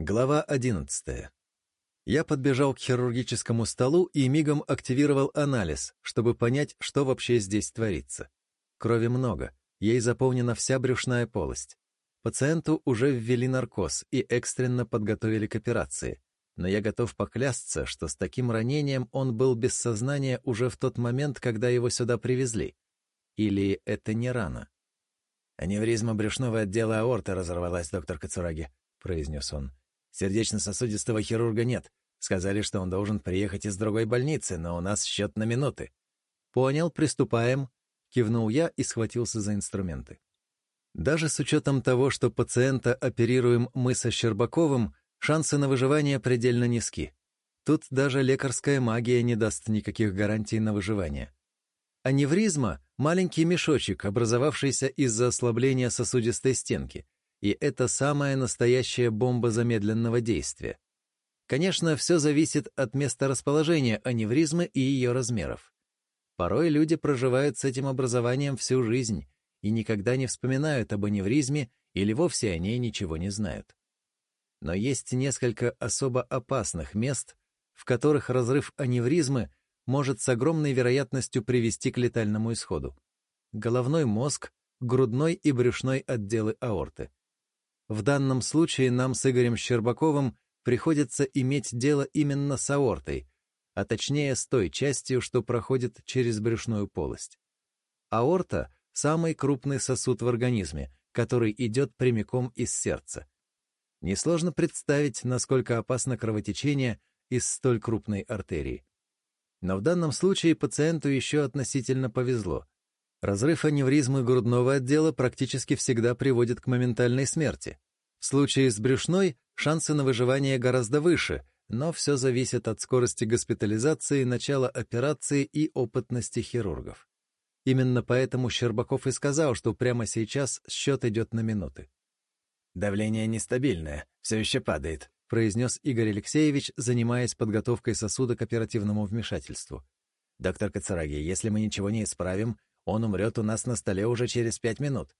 Глава одиннадцатая. Я подбежал к хирургическому столу и мигом активировал анализ, чтобы понять, что вообще здесь творится. Крови много, ей заполнена вся брюшная полость. Пациенту уже ввели наркоз и экстренно подготовили к операции, но я готов поклясться, что с таким ранением он был без сознания уже в тот момент, когда его сюда привезли. Или это не рана? «Аневризма брюшного отдела аорты разорвалась, доктор Кацураги», — произнес он. Сердечно-сосудистого хирурга нет. Сказали, что он должен приехать из другой больницы, но у нас счет на минуты. Понял, приступаем. Кивнул я и схватился за инструменты. Даже с учетом того, что пациента оперируем мы со Щербаковым, шансы на выживание предельно низки. Тут даже лекарская магия не даст никаких гарантий на выживание. Аневризма — маленький мешочек, образовавшийся из-за ослабления сосудистой стенки — и это самая настоящая бомба замедленного действия. Конечно, все зависит от места расположения аневризмы и ее размеров. Порой люди проживают с этим образованием всю жизнь и никогда не вспоминают об аневризме или вовсе о ней ничего не знают. Но есть несколько особо опасных мест, в которых разрыв аневризмы может с огромной вероятностью привести к летальному исходу. Головной мозг, грудной и брюшной отделы аорты. В данном случае нам с Игорем Щербаковым приходится иметь дело именно с аортой, а точнее с той частью, что проходит через брюшную полость. Аорта — самый крупный сосуд в организме, который идет прямиком из сердца. Несложно представить, насколько опасно кровотечение из столь крупной артерии. Но в данном случае пациенту еще относительно повезло. Разрыв аневризмы грудного отдела практически всегда приводит к моментальной смерти. В случае с брюшной шансы на выживание гораздо выше, но все зависит от скорости госпитализации, начала операции и опытности хирургов. Именно поэтому Щербаков и сказал, что прямо сейчас счет идет на минуты. «Давление нестабильное, все еще падает», — произнес Игорь Алексеевич, занимаясь подготовкой сосуда к оперативному вмешательству. «Доктор Кацараги, если мы ничего не исправим, он умрет у нас на столе уже через пять минут.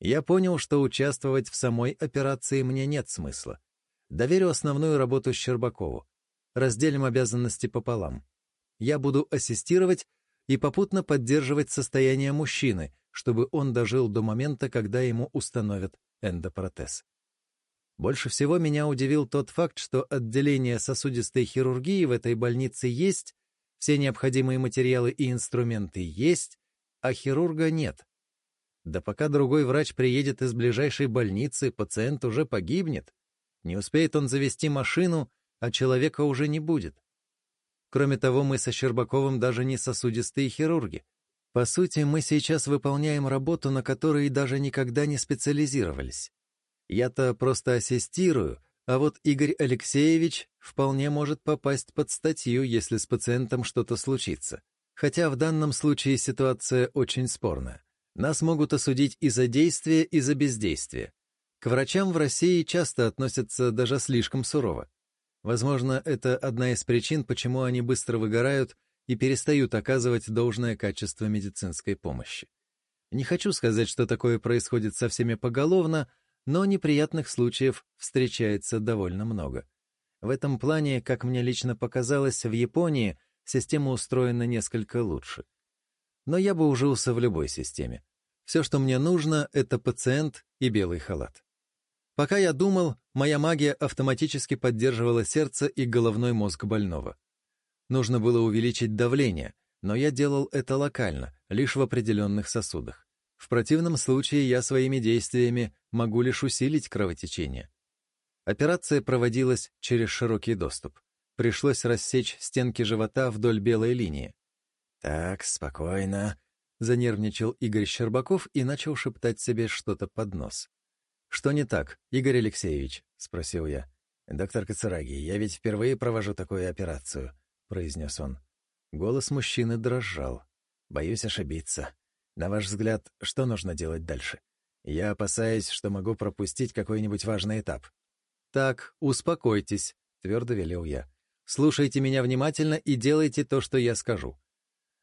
Я понял, что участвовать в самой операции мне нет смысла. Доверю основную работу Щербакову. Разделим обязанности пополам. Я буду ассистировать и попутно поддерживать состояние мужчины, чтобы он дожил до момента, когда ему установят эндопротез. Больше всего меня удивил тот факт, что отделение сосудистой хирургии в этой больнице есть, все необходимые материалы и инструменты есть, а хирурга нет. Да пока другой врач приедет из ближайшей больницы, пациент уже погибнет. Не успеет он завести машину, а человека уже не будет. Кроме того, мы со Щербаковым даже не сосудистые хирурги. По сути, мы сейчас выполняем работу, на которой даже никогда не специализировались. Я-то просто ассистирую, а вот Игорь Алексеевич вполне может попасть под статью, если с пациентом что-то случится. Хотя в данном случае ситуация очень спорная. Нас могут осудить и за действие, и за бездействие. К врачам в России часто относятся даже слишком сурово. Возможно, это одна из причин, почему они быстро выгорают и перестают оказывать должное качество медицинской помощи. Не хочу сказать, что такое происходит со всеми поголовно, но неприятных случаев встречается довольно много. В этом плане, как мне лично показалось, в Японии – система устроена несколько лучше. Но я бы ужился в любой системе. Все, что мне нужно, это пациент и белый халат. Пока я думал, моя магия автоматически поддерживала сердце и головной мозг больного. Нужно было увеличить давление, но я делал это локально, лишь в определенных сосудах. В противном случае я своими действиями могу лишь усилить кровотечение. Операция проводилась через широкий доступ. Пришлось рассечь стенки живота вдоль белой линии. «Так, спокойно», — занервничал Игорь Щербаков и начал шептать себе что-то под нос. «Что не так, Игорь Алексеевич?» — спросил я. «Доктор Кацураги, я ведь впервые провожу такую операцию», — произнес он. Голос мужчины дрожал. «Боюсь ошибиться. На ваш взгляд, что нужно делать дальше? Я опасаюсь, что могу пропустить какой-нибудь важный этап». «Так, успокойтесь», — твердо велел я. Слушайте меня внимательно и делайте то, что я скажу.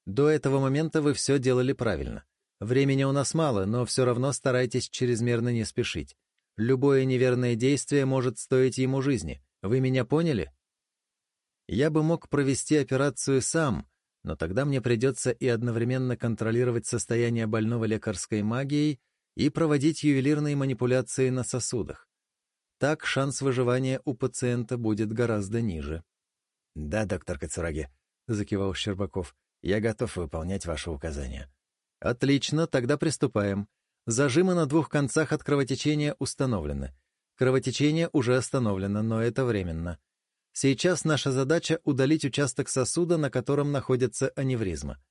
До этого момента вы все делали правильно. Времени у нас мало, но все равно старайтесь чрезмерно не спешить. Любое неверное действие может стоить ему жизни. Вы меня поняли? Я бы мог провести операцию сам, но тогда мне придется и одновременно контролировать состояние больного лекарской магией и проводить ювелирные манипуляции на сосудах. Так шанс выживания у пациента будет гораздо ниже. — Да, доктор Кацураги, — закивал Щербаков, — я готов выполнять ваши указания. — Отлично, тогда приступаем. Зажимы на двух концах от кровотечения установлены. Кровотечение уже остановлено, но это временно. Сейчас наша задача — удалить участок сосуда, на котором находится аневризма.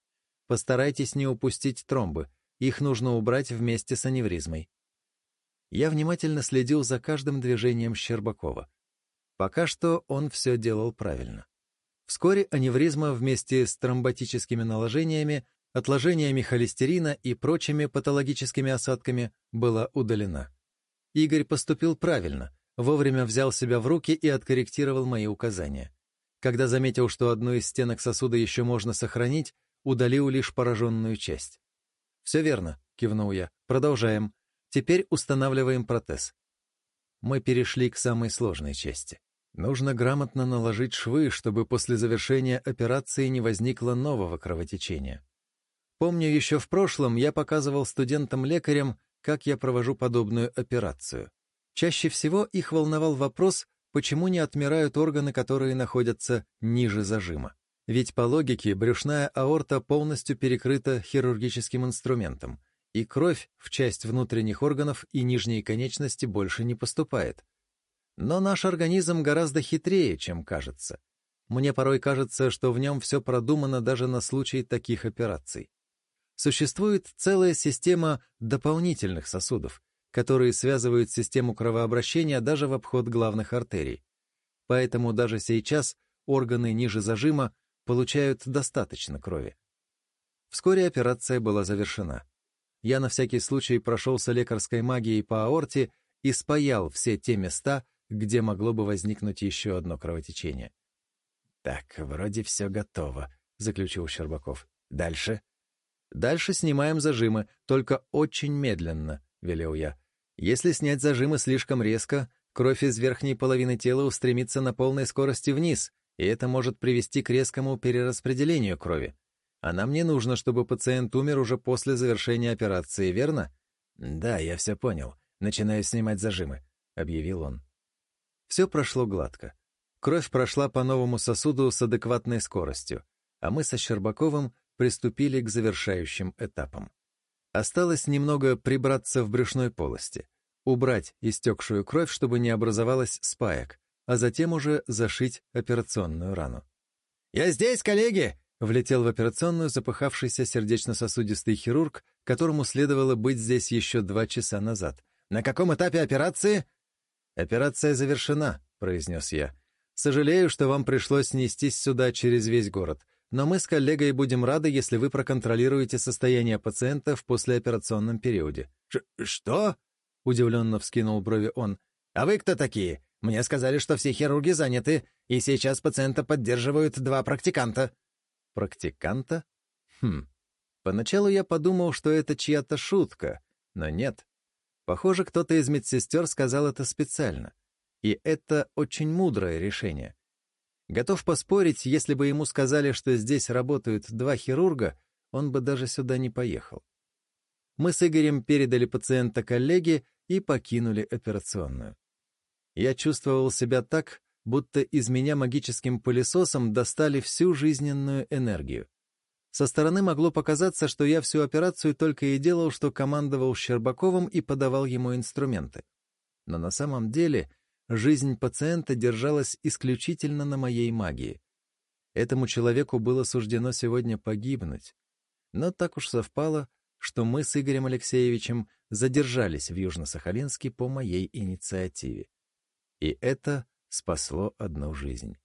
Постарайтесь не упустить тромбы. Их нужно убрать вместе с аневризмой. Я внимательно следил за каждым движением Щербакова. Пока что он все делал правильно. Вскоре аневризма вместе с тромботическими наложениями отложениями холестерина и прочими патологическими осадками была удалена. Игорь поступил правильно, вовремя взял себя в руки и откорректировал мои указания. Когда заметил, что одну из стенок сосуда еще можно сохранить, удалил лишь пораженную часть. «Все верно», — кивнул я. «Продолжаем. Теперь устанавливаем протез». Мы перешли к самой сложной части. Нужно грамотно наложить швы, чтобы после завершения операции не возникло нового кровотечения. Помню, еще в прошлом я показывал студентам-лекарям, как я провожу подобную операцию. Чаще всего их волновал вопрос, почему не отмирают органы, которые находятся ниже зажима. Ведь по логике брюшная аорта полностью перекрыта хирургическим инструментом, и кровь в часть внутренних органов и нижней конечности больше не поступает. Но наш организм гораздо хитрее, чем кажется. Мне порой кажется, что в нем все продумано даже на случай таких операций существует целая система дополнительных сосудов, которые связывают систему кровообращения даже в обход главных артерий. Поэтому даже сейчас органы ниже зажима получают достаточно крови. Вскоре операция была завершена. Я на всякий случай прошелся лекарской магией по аорте и спаял все те места, где могло бы возникнуть еще одно кровотечение. «Так, вроде все готово», — заключил Щербаков. «Дальше?» Дальше снимаем зажимы, только очень медленно, — велел я. Если снять зажимы слишком резко, кровь из верхней половины тела устремится на полной скорости вниз, и это может привести к резкому перераспределению крови. А нам не нужно, чтобы пациент умер уже после завершения операции, верно? «Да, я все понял. Начинаю снимать зажимы», — объявил он. Все прошло гладко. Кровь прошла по новому сосуду с адекватной скоростью, а мы со Щербаковым приступили к завершающим этапам. Осталось немного прибраться в брюшной полости, убрать истекшую кровь, чтобы не образовалось спаек, а затем уже зашить операционную рану. «Я здесь, коллеги!» — влетел в операционную запыхавшийся сердечно-сосудистый хирург, которому следовало быть здесь еще два часа назад. «На каком этапе операции?» «Операция завершена», — произнес я. «Сожалею, что вам пришлось нестись сюда через весь город но мы с коллегой будем рады, если вы проконтролируете состояние пациента в послеоперационном периоде». Ш «Что?» — удивленно вскинул брови он. «А вы кто такие? Мне сказали, что все хирурги заняты, и сейчас пациента поддерживают два практиканта». «Практиканта? Хм. Поначалу я подумал, что это чья-то шутка, но нет. Похоже, кто-то из медсестер сказал это специально. И это очень мудрое решение. Готов поспорить, если бы ему сказали, что здесь работают два хирурга, он бы даже сюда не поехал. Мы с Игорем передали пациента коллеге и покинули операционную. Я чувствовал себя так, будто из меня магическим пылесосом достали всю жизненную энергию. Со стороны могло показаться, что я всю операцию только и делал, что командовал Щербаковым и подавал ему инструменты. Но на самом деле Жизнь пациента держалась исключительно на моей магии. Этому человеку было суждено сегодня погибнуть. Но так уж совпало, что мы с Игорем Алексеевичем задержались в Южно-Сахалинске по моей инициативе. И это спасло одну жизнь.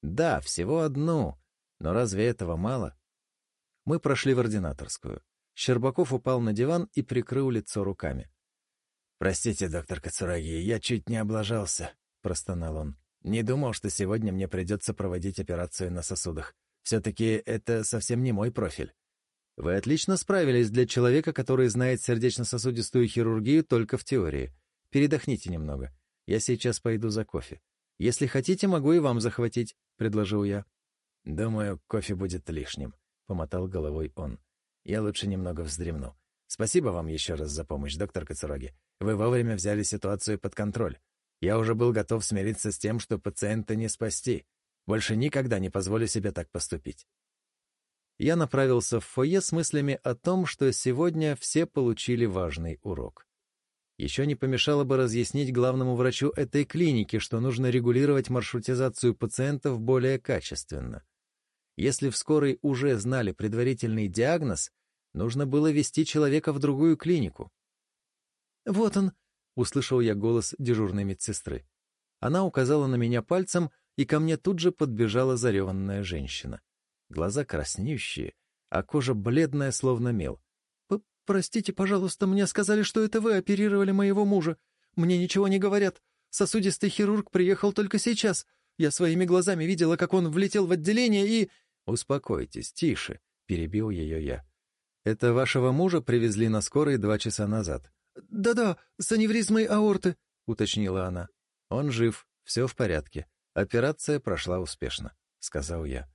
Да, всего одну, но разве этого мало? Мы прошли в ординаторскую. Щербаков упал на диван и прикрыл лицо руками. «Простите, доктор Кацураги, я чуть не облажался», — простонал он. «Не думал, что сегодня мне придется проводить операцию на сосудах. Все-таки это совсем не мой профиль». «Вы отлично справились для человека, который знает сердечно-сосудистую хирургию только в теории. Передохните немного. Я сейчас пойду за кофе. Если хотите, могу и вам захватить», — предложил я. «Думаю, кофе будет лишним», — помотал головой он. «Я лучше немного вздремну. Спасибо вам еще раз за помощь, доктор Кацуроги. Вы вовремя взяли ситуацию под контроль. Я уже был готов смириться с тем, что пациента не спасти. Больше никогда не позволю себе так поступить. Я направился в фойе с мыслями о том, что сегодня все получили важный урок. Еще не помешало бы разъяснить главному врачу этой клиники, что нужно регулировать маршрутизацию пациентов более качественно. Если в скорой уже знали предварительный диагноз, нужно было вести человека в другую клинику. «Вот он!» — услышал я голос дежурной медсестры. Она указала на меня пальцем, и ко мне тут же подбежала зареванная женщина. Глаза краснеющие, а кожа бледная, словно мел. «Простите, пожалуйста, мне сказали, что это вы оперировали моего мужа. Мне ничего не говорят. Сосудистый хирург приехал только сейчас. Я своими глазами видела, как он влетел в отделение и...» «Успокойтесь, тише», — перебил ее я. «Это вашего мужа привезли на скорой два часа назад. «Да-да, с аневризмой аорты», — уточнила она. «Он жив, все в порядке. Операция прошла успешно», — сказал я.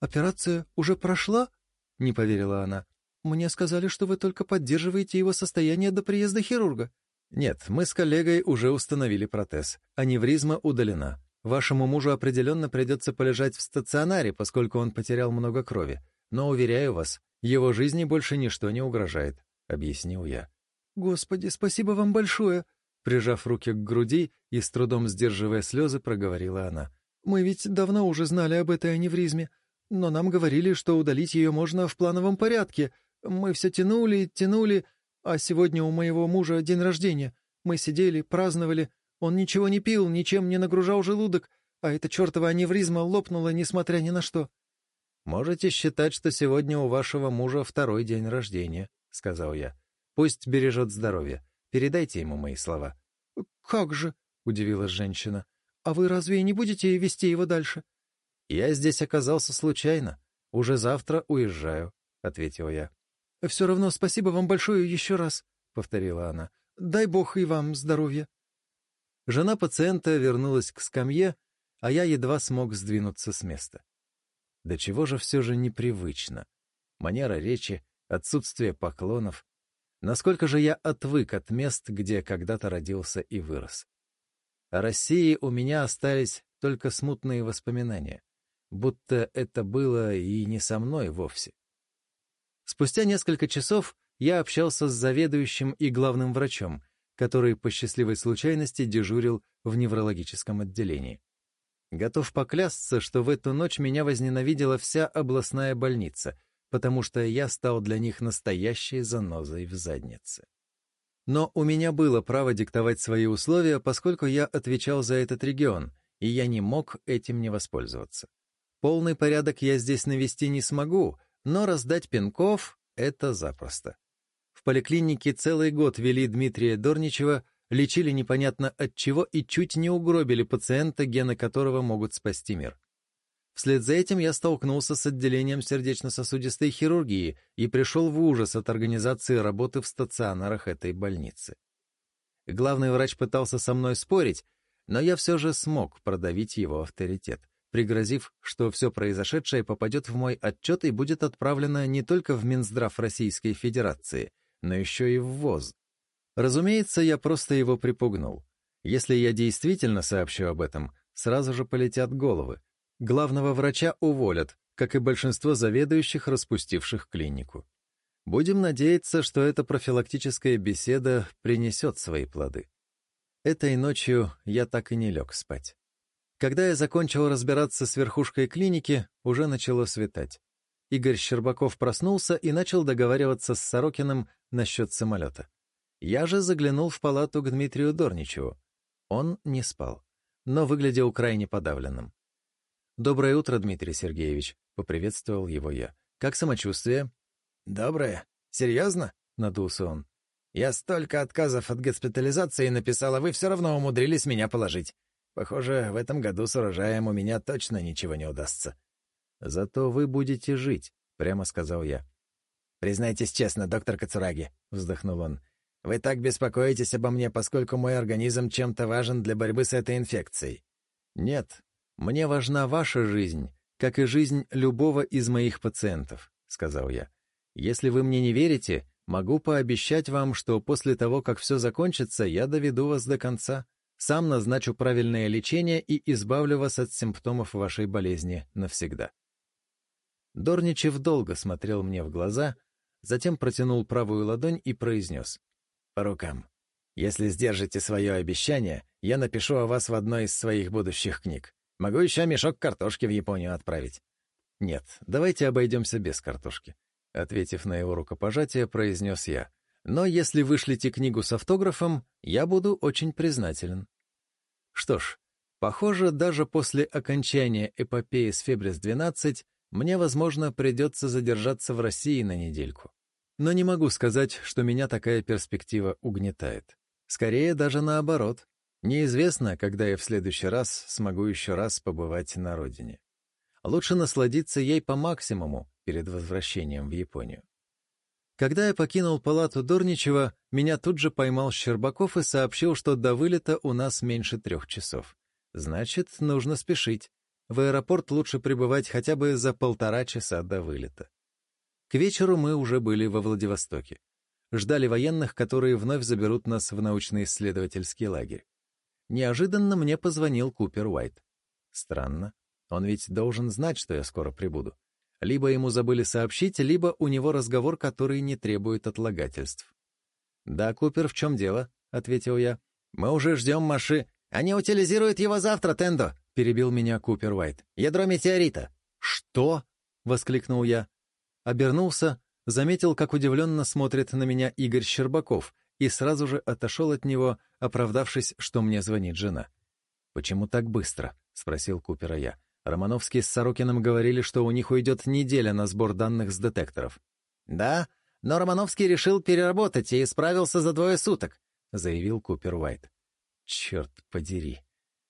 «Операция уже прошла?» — не поверила она. «Мне сказали, что вы только поддерживаете его состояние до приезда хирурга». «Нет, мы с коллегой уже установили протез. Аневризма удалена. Вашему мужу определенно придется полежать в стационаре, поскольку он потерял много крови. Но, уверяю вас, его жизни больше ничто не угрожает», — объяснил я. «Господи, спасибо вам большое!» Прижав руки к груди и с трудом сдерживая слезы, проговорила она. «Мы ведь давно уже знали об этой аневризме, но нам говорили, что удалить ее можно в плановом порядке. Мы все тянули, тянули, а сегодня у моего мужа день рождения. Мы сидели, праздновали, он ничего не пил, ничем не нагружал желудок, а эта чертова аневризма лопнула, несмотря ни на что». «Можете считать, что сегодня у вашего мужа второй день рождения», — сказал я. Пусть бережет здоровье. Передайте ему мои слова». «Как же?» — удивилась женщина. «А вы разве не будете вести его дальше?» «Я здесь оказался случайно. Уже завтра уезжаю», — ответил я. «Все равно спасибо вам большое еще раз», — повторила она. «Дай бог и вам здоровья». Жена пациента вернулась к скамье, а я едва смог сдвинуться с места. До чего же все же непривычно. Манера речи, отсутствие поклонов, Насколько же я отвык от мест, где когда-то родился и вырос. О России у меня остались только смутные воспоминания, будто это было и не со мной вовсе. Спустя несколько часов я общался с заведующим и главным врачом, который по счастливой случайности дежурил в неврологическом отделении. Готов поклясться, что в эту ночь меня возненавидела вся областная больница, потому что я стал для них настоящей занозой в заднице. Но у меня было право диктовать свои условия, поскольку я отвечал за этот регион, и я не мог этим не воспользоваться. Полный порядок я здесь навести не смогу, но раздать пинков — это запросто. Поликлинике целый год вели Дмитрия Дорничева, лечили непонятно от чего и чуть не угробили пациента, гены которого могут спасти мир. Вслед за этим я столкнулся с отделением сердечно-сосудистой хирургии и пришел в ужас от организации работы в стационарах этой больницы. Главный врач пытался со мной спорить, но я все же смог продавить его авторитет, пригрозив, что все произошедшее попадет в мой отчет и будет отправлено не только в Минздрав Российской Федерации, но еще и в ВОЗ. Разумеется, я просто его припугнул. Если я действительно сообщу об этом, сразу же полетят головы, Главного врача уволят, как и большинство заведующих, распустивших клинику. Будем надеяться, что эта профилактическая беседа принесет свои плоды. Этой ночью я так и не лег спать. Когда я закончил разбираться с верхушкой клиники, уже начало светать. Игорь Щербаков проснулся и начал договариваться с Сорокиным насчет самолета. Я же заглянул в палату к Дмитрию Дорничеву. Он не спал, но выглядел крайне подавленным. «Доброе утро, Дмитрий Сергеевич», — поприветствовал его я. «Как самочувствие?» «Доброе. Серьезно?» — надулся он. «Я столько отказов от госпитализации написал, а вы все равно умудрились меня положить. Похоже, в этом году с урожаем у меня точно ничего не удастся». «Зато вы будете жить», — прямо сказал я. «Признайтесь честно, доктор Кацураги», — вздохнул он. Вы так беспокоитесь обо мне, поскольку мой организм чем-то важен для борьбы с этой инфекцией. Нет, мне важна ваша жизнь, как и жизнь любого из моих пациентов, сказал я. Если вы мне не верите, могу пообещать вам, что после того, как все закончится, я доведу вас до конца. Сам назначу правильное лечение и избавлю вас от симптомов вашей болезни навсегда. Дорничев долго смотрел мне в глаза, затем протянул правую ладонь и произнес по рукам. Если сдержите свое обещание, я напишу о вас в одной из своих будущих книг. Могу еще мешок картошки в Японию отправить. Нет, давайте обойдемся без картошки. Ответив на его рукопожатие, произнес я. Но если вышлите книгу с автографом, я буду очень признателен. Что ж, похоже, даже после окончания эпопеи с Фебрис-12 мне, возможно, придется задержаться в России на недельку. Но не могу сказать, что меня такая перспектива угнетает. Скорее, даже наоборот. Неизвестно, когда я в следующий раз смогу еще раз побывать на родине. Лучше насладиться ей по максимуму перед возвращением в Японию. Когда я покинул палату Дорничева, меня тут же поймал Щербаков и сообщил, что до вылета у нас меньше трех часов. Значит, нужно спешить. В аэропорт лучше прибывать хотя бы за полтора часа до вылета. К вечеру мы уже были во Владивостоке. Ждали военных, которые вновь заберут нас в научно-исследовательский лагерь. Неожиданно мне позвонил Купер Уайт. Странно. Он ведь должен знать, что я скоро прибуду. Либо ему забыли сообщить, либо у него разговор, который не требует отлагательств. «Да, Купер, в чем дело?» — ответил я. «Мы уже ждем маши...» «Они утилизируют его завтра, Тендо!» — перебил меня Купер Уайт. «Ядро метеорита». «Что?» — воскликнул я. Обернулся, заметил, как удивленно смотрит на меня Игорь Щербаков, и сразу же отошел от него, оправдавшись, что мне звонит жена. «Почему так быстро?» — спросил Купера я. Романовский с Сорокиным говорили, что у них уйдет неделя на сбор данных с детекторов. «Да, но Романовский решил переработать и справился за двое суток», — заявил Купер Уайт. «Черт подери.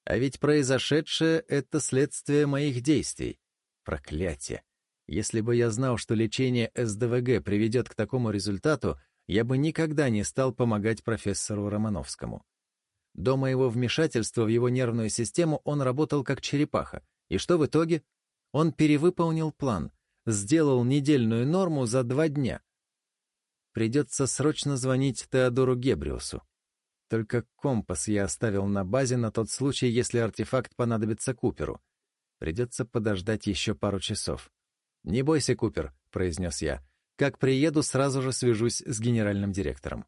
А ведь произошедшее — это следствие моих действий. Проклятие. Если бы я знал, что лечение СДВГ приведет к такому результату, я бы никогда не стал помогать профессору Романовскому. До моего вмешательства в его нервную систему он работал как черепаха. И что в итоге? Он перевыполнил план, сделал недельную норму за два дня. Придется срочно звонить Теодору Гебриусу. Только компас я оставил на базе на тот случай, если артефакт понадобится Куперу. Придется подождать еще пару часов. «Не бойся, Купер», — произнес я. «Как приеду, сразу же свяжусь с генеральным директором».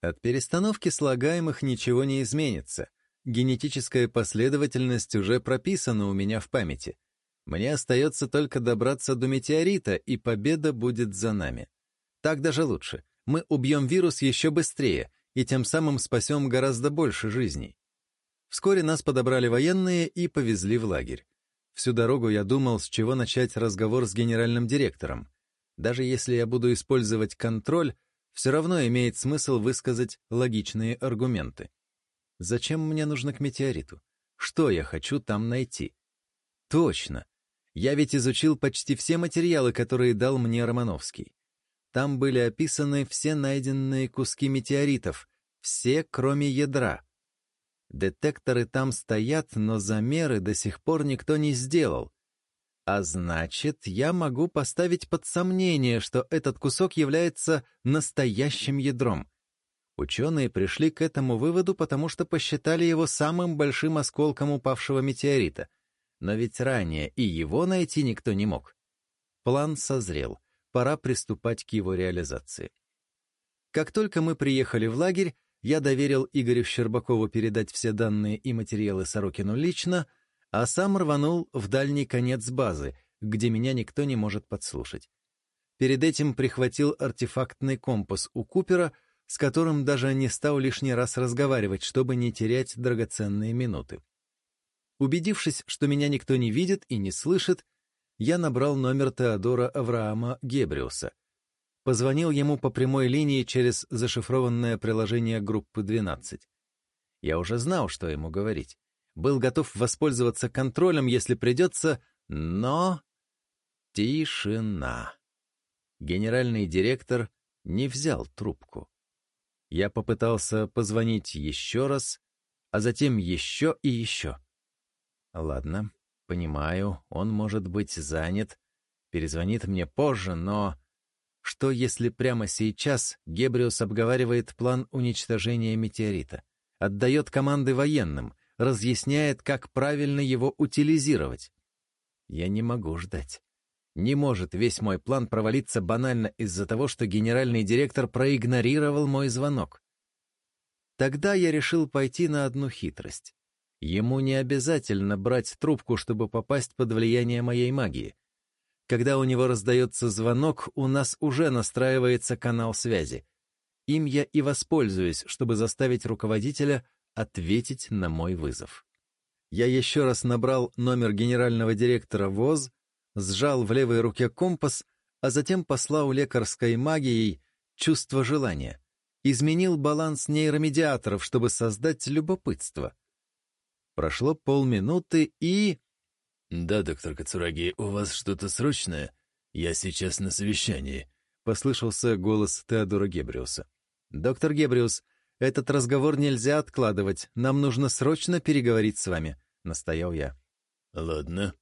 От перестановки слагаемых ничего не изменится. Генетическая последовательность уже прописана у меня в памяти. Мне остается только добраться до метеорита, и победа будет за нами. Так даже лучше. Мы убьем вирус еще быстрее, и тем самым спасем гораздо больше жизней. Вскоре нас подобрали военные и повезли в лагерь. Всю дорогу я думал, с чего начать разговор с генеральным директором. Даже если я буду использовать контроль, все равно имеет смысл высказать логичные аргументы. Зачем мне нужно к метеориту? Что я хочу там найти? Точно. Я ведь изучил почти все материалы, которые дал мне Романовский. Там были описаны все найденные куски метеоритов, все, кроме ядра. Детекторы там стоят, но замеры до сих пор никто не сделал. А значит, я могу поставить под сомнение, что этот кусок является настоящим ядром. Ученые пришли к этому выводу, потому что посчитали его самым большим осколком упавшего метеорита. Но ведь ранее и его найти никто не мог. План созрел. Пора приступать к его реализации. Как только мы приехали в лагерь, я доверил Игорю Щербакову передать все данные и материалы Сорокину лично, а сам рванул в дальний конец базы, где меня никто не может подслушать. Перед этим прихватил артефактный компас у Купера, с которым даже не стал лишний раз разговаривать, чтобы не терять драгоценные минуты. Убедившись, что меня никто не видит и не слышит, я набрал номер Теодора Авраама Гебриуса — Позвонил ему по прямой линии через зашифрованное приложение группы 12. Я уже знал, что ему говорить. Был готов воспользоваться контролем, если придется, но... Тишина. Генеральный директор не взял трубку. Я попытался позвонить еще раз, а затем еще и еще. Ладно, понимаю, он может быть занят, перезвонит мне позже, но... Что, если прямо сейчас Гебриус обговаривает план уничтожения метеорита, отдает команды военным, разъясняет, как правильно его утилизировать? Я не могу ждать. Не может весь мой план провалиться банально из-за того, что генеральный директор проигнорировал мой звонок. Тогда я решил пойти на одну хитрость. Ему не обязательно брать трубку, чтобы попасть под влияние моей магии. Когда у него раздается звонок, у нас уже настраивается канал связи. Им я и воспользуюсь, чтобы заставить руководителя ответить на мой вызов. Я еще раз набрал номер генерального директора ВОЗ, сжал в левой руке компас, а затем послал лекарской магией чувство желания. Изменил баланс нейромедиаторов, чтобы создать любопытство. Прошло полминуты и... «Да, доктор Кацураги, у вас что-то срочное? Я сейчас на совещании», — послышался голос Теодора Гебриуса. «Доктор Гебриус, этот разговор нельзя откладывать. Нам нужно срочно переговорить с вами», — настоял я. «Ладно».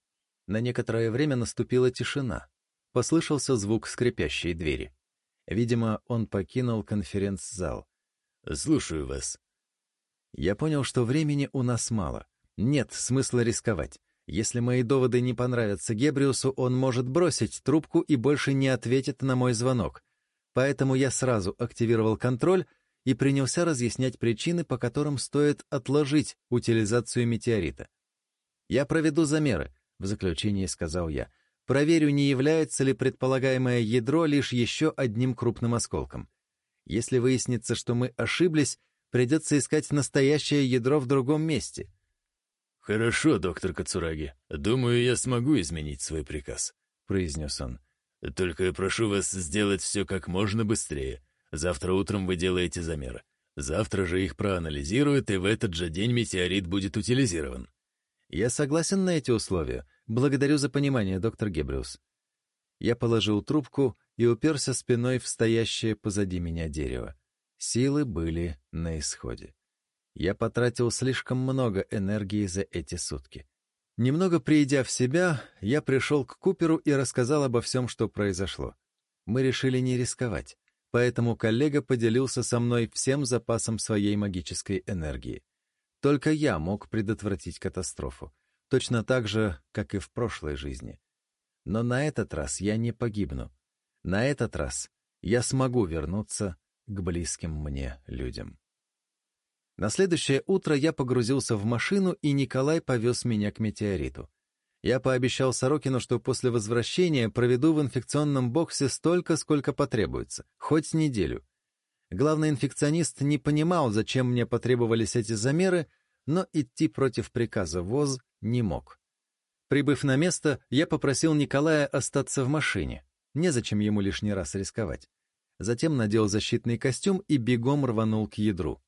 На некоторое время наступила тишина. Послышался звук скрипящей двери. Видимо, он покинул конференц-зал. «Слушаю вас». Я понял, что времени у нас мало. Нет смысла рисковать. Если мои доводы не понравятся Гебриусу, он может бросить трубку и больше не ответит на мой звонок. Поэтому я сразу активировал контроль и принялся разъяснять причины, по которым стоит отложить утилизацию метеорита. «Я проведу замеры», — в заключении сказал я. «Проверю, не является ли предполагаемое ядро лишь еще одним крупным осколком. Если выяснится, что мы ошиблись, придется искать настоящее ядро в другом месте». «Хорошо, доктор Кацураги. Думаю, я смогу изменить свой приказ», — произнес он. «Только я прошу вас сделать все как можно быстрее. Завтра утром вы делаете замеры. Завтра же их проанализируют, и в этот же день метеорит будет утилизирован». «Я согласен на эти условия. Благодарю за понимание, доктор Гебриус». Я положил трубку и уперся спиной в стоящее позади меня дерево. Силы были на исходе. Я потратил слишком много энергии за эти сутки. Немного придя в себя, я пришел к Куперу и рассказал обо всем, что произошло. Мы решили не рисковать, поэтому коллега поделился со мной всем запасом своей магической энергии. Только я мог предотвратить катастрофу, точно так же, как и в прошлой жизни. Но на этот раз я не погибну. На этот раз я смогу вернуться к близким мне людям. На следующее утро я погрузился в машину, и Николай повез меня к метеориту. Я пообещал Сорокину, что после возвращения проведу в инфекционном боксе столько, сколько потребуется, хоть неделю. Главный инфекционист не понимал, зачем мне потребовались эти замеры, но идти против приказа ВОЗ не мог. Прибыв на место, я попросил Николая остаться в машине. Незачем ему лишний раз рисковать. Затем надел защитный костюм и бегом рванул к ядру.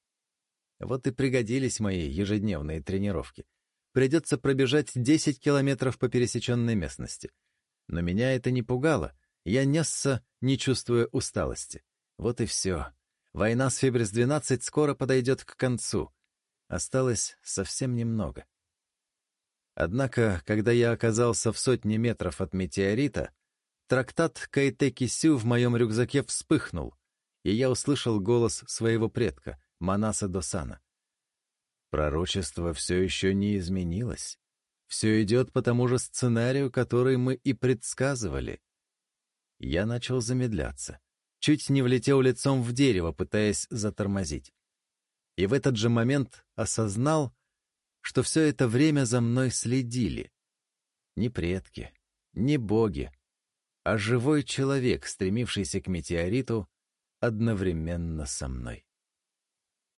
Вот и пригодились мои ежедневные тренировки. Придется пробежать 10 километров по пересеченной местности. Но меня это не пугало. Я несся, не чувствуя усталости. Вот и все. Война с Фибрис-12 скоро подойдет к концу. Осталось совсем немного. Однако, когда я оказался в сотне метров от метеорита, трактат Кайтеки Сю в моем рюкзаке вспыхнул, и я услышал голос своего предка, Манаса Досана. Пророчество все еще не изменилось. Все идет по тому же сценарию, который мы и предсказывали. Я начал замедляться. Чуть не влетел лицом в дерево, пытаясь затормозить. И в этот же момент осознал, что все это время за мной следили. Не предки, не боги, а живой человек, стремившийся к метеориту одновременно со мной.